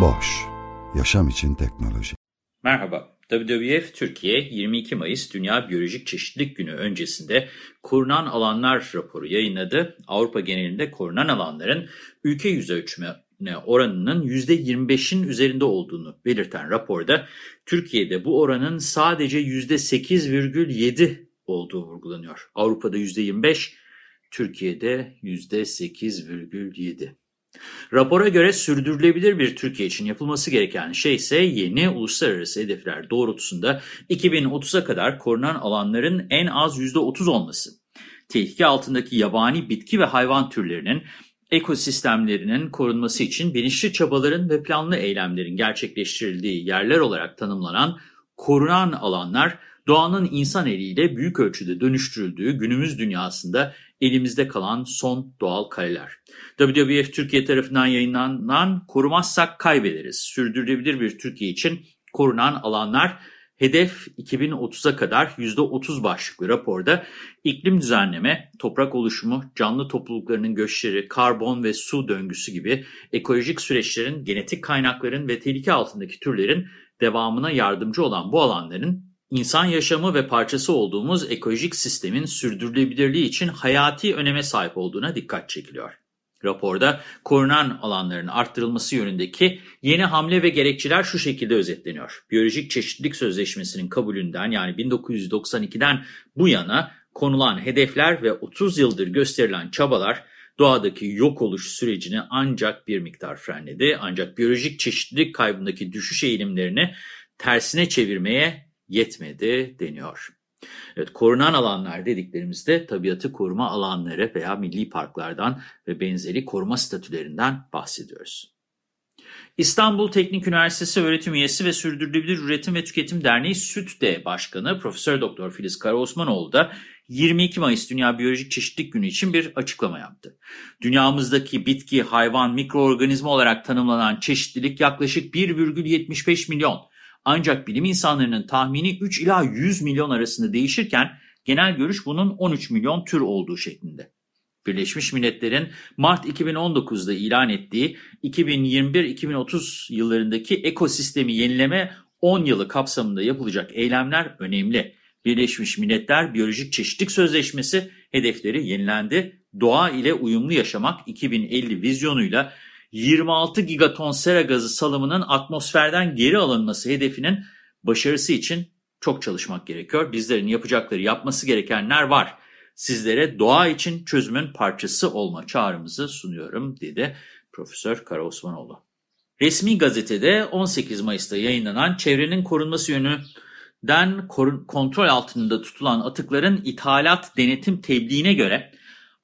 Boş, yaşam için teknoloji. Merhaba, WWF Türkiye 22 Mayıs Dünya Biyolojik Çeşitlilik Günü öncesinde korunan alanlar raporu yayınladı. Avrupa genelinde korunan alanların ülke yüz ölçümü oranının %25'in üzerinde olduğunu belirten raporda Türkiye'de bu oranın sadece %8,7 olduğu vurgulanıyor. Avrupa'da %25, Türkiye'de %8,7. Rapora göre sürdürülebilir bir Türkiye için yapılması gereken şey ise yeni uluslararası hedefler doğrultusunda 2030'a kadar korunan alanların en az %30 olması. Tehlike altındaki yabani bitki ve hayvan türlerinin ekosistemlerinin korunması için bilinçli çabaların ve planlı eylemlerin gerçekleştirildiği yerler olarak tanımlanan korunan alanlar doğanın insan eliyle büyük ölçüde dönüştürüldüğü günümüz dünyasında elimizde kalan son doğal kareler. WWF Türkiye tarafından yayınlanan Korumazsak Kaybederiz. Sürdürülebilir bir Türkiye için korunan alanlar Hedef 2030'a kadar %30 başlıklı raporda iklim düzenleme, toprak oluşumu, canlı topluluklarının göçleri, karbon ve su döngüsü gibi ekolojik süreçlerin, genetik kaynakların ve tehlike altındaki türlerin devamına yardımcı olan bu alanların insan yaşamı ve parçası olduğumuz ekolojik sistemin sürdürülebilirliği için hayati öneme sahip olduğuna dikkat çekiliyor. Raporda korunan alanların arttırılması yönündeki yeni hamle ve gerekçeler şu şekilde özetleniyor. Biyolojik Çeşitlilik Sözleşmesi'nin kabulünden yani 1992'den bu yana konulan hedefler ve 30 yıldır gösterilen çabalar doğadaki yok oluş sürecini ancak bir miktar frenledi. Ancak biyolojik çeşitlilik kaybındaki düşüş eğilimlerini tersine çevirmeye yetmedi deniyor. Evet, korunan alanlar dediklerimizde tabiatı koruma alanları veya milli parklardan ve benzeri koruma statülerinden bahsediyoruz. İstanbul Teknik Üniversitesi öğretim üyesi ve Sürdürülebilir Üretim ve Tüketim Derneği SÜTDE Başkanı Profesör Doktor Filiz Karaosmanoğlu da 22 Mayıs Dünya Biyolojik Çeşitlilik Günü için bir açıklama yaptı. Dünyamızdaki bitki, hayvan, mikroorganizma olarak tanımlanan çeşitlilik yaklaşık 1,75 milyon. Ancak bilim insanlarının tahmini 3 ila 100 milyon arasında değişirken genel görüş bunun 13 milyon tür olduğu şeklinde. Birleşmiş Milletler'in Mart 2019'da ilan ettiği 2021-2030 yıllarındaki ekosistemi yenileme 10 yılı kapsamında yapılacak eylemler önemli. Birleşmiş Milletler Biyolojik Çeşitlilik Sözleşmesi hedefleri yenilendi. Doğa ile uyumlu yaşamak 2050 vizyonuyla 26 gigaton sera gazı salımının atmosferden geri alınması hedefinin başarısı için çok çalışmak gerekiyor. Bizlerin yapacakları, yapması gerekenler var. Sizlere doğa için çözümün parçası olma çağrımızı sunuyorum dedi Profesör Karaosmanoğlu. Resmi gazetede 18 Mayıs'ta yayınlanan çevrenin korunması yönünden kontrol altında tutulan atıkların ithalat denetim tebliğine göre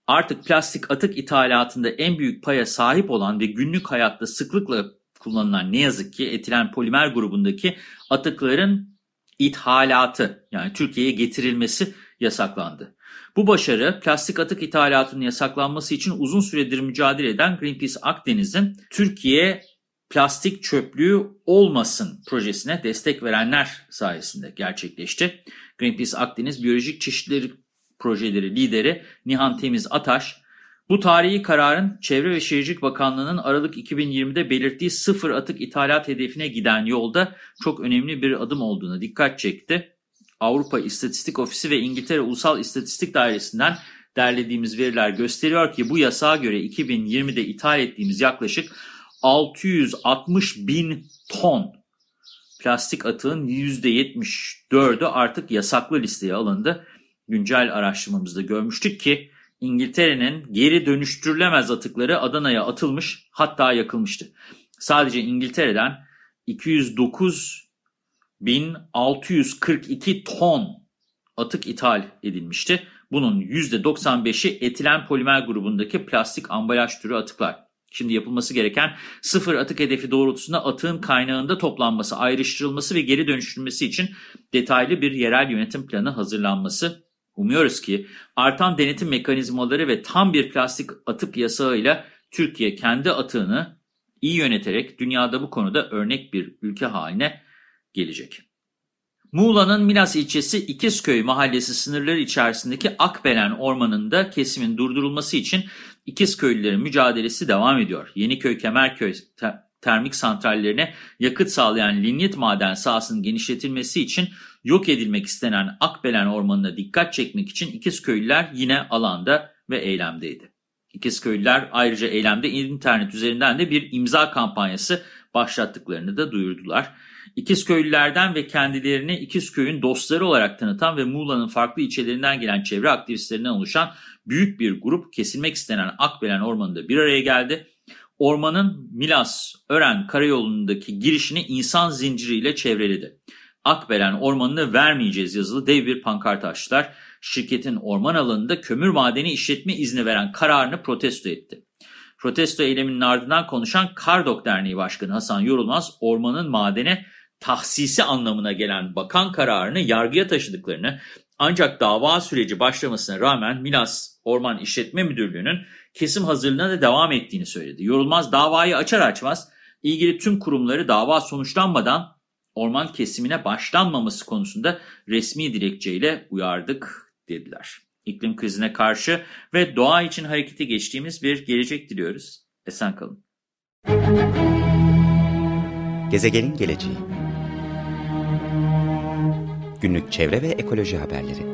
Artık plastik atık ithalatında en büyük paya sahip olan ve günlük hayatta sıklıkla kullanılan ne yazık ki etilen polimer grubundaki atıkların ithalatı yani Türkiye'ye getirilmesi yasaklandı. Bu başarı plastik atık ithalatının yasaklanması için uzun süredir mücadele eden Greenpeace Akdeniz'in Türkiye plastik çöplüğü olmasın projesine destek verenler sayesinde gerçekleşti. Greenpeace Akdeniz Biyolojik Çeşitlilik Projeleri lideri Nihan Temiz Ataş, bu tarihi kararın Çevre ve Şehircilik Bakanlığı'nın Aralık 2020'de belirttiği sıfır atık ithalat hedefine giden yolda çok önemli bir adım olduğuna dikkat çekti. Avrupa İstatistik Ofisi ve İngiltere Ulusal İstatistik Dairesi'nden derlediğimiz veriler gösteriyor ki bu yasağa göre 2020'de ithal ettiğimiz yaklaşık 660 bin ton plastik atığın %74'ü artık yasaklı listeye alındı güncel araştırmamızda görmüştük ki İngiltere'nin geri dönüştürülemez atıkları Adana'ya atılmış hatta yakılmıştı. Sadece İngiltere'den 209.642 ton atık ithal edilmişti. Bunun %95'i etilen polimer grubundaki plastik ambalaj türü atıklar. Şimdi yapılması gereken sıfır atık hedefi doğrultusunda atığın kaynağında toplanması, ayrıştırılması ve geri dönüştürülmesi için detaylı bir yerel yönetim planı hazırlanması. Umuyoruz ki artan denetim mekanizmaları ve tam bir plastik atık yasağıyla Türkiye kendi atığını iyi yöneterek dünyada bu konuda örnek bir ülke haline gelecek. Muğla'nın Milas ilçesi İkizköy mahallesi sınırları içerisindeki Akbelen ormanında kesimin durdurulması için İkizköylülerin mücadelesi devam ediyor. Yeniköy Kemerköy termik santrallerine yakıt sağlayan linyit maden sahasının genişletilmesi için yok edilmek istenen Akbelen ormanına dikkat çekmek için İkizköylüler yine alanda ve eylemdeydi. İkizköylüler ayrıca eylemde internet üzerinden de bir imza kampanyası başlattıklarını da duyurdular. İkizköylülerden ve kendilerini İkizköy'ün dostları olarak tanıtan ve Muğla'nın farklı ilçelerinden gelen çevre aktivistlerinden oluşan büyük bir grup kesilmek istenen Akbelen Ormanı'nda bir araya geldi. Ormanın Milas-Ören karayolundaki girişini insan zinciriyle çevreledi. Akbelen Ormanı'nı vermeyeceğiz yazılı dev bir pankart açtılar. Şirketin orman alanında kömür madeni işletme izni veren kararını protesto etti. Protesto eyleminin ardından konuşan Kardok Derneği Başkanı Hasan Yorulmaz, ormanın madene tahsisi anlamına gelen bakan kararını yargıya taşıdıklarını ancak dava süreci başlamasına rağmen Milas Orman İşletme Müdürlüğü'nün kesim hazırlığına da devam ettiğini söyledi. Yorulmaz davayı açar açmaz ilgili tüm kurumları dava sonuçlanmadan orman kesimine başlanmaması konusunda resmi dilekçeyle uyardık dediler. İklim krizine karşı ve doğa için harekete geçtiğimiz bir gelecek diliyoruz. Esen kalın. Gezegenin geleceği Günlük çevre ve ekoloji haberleri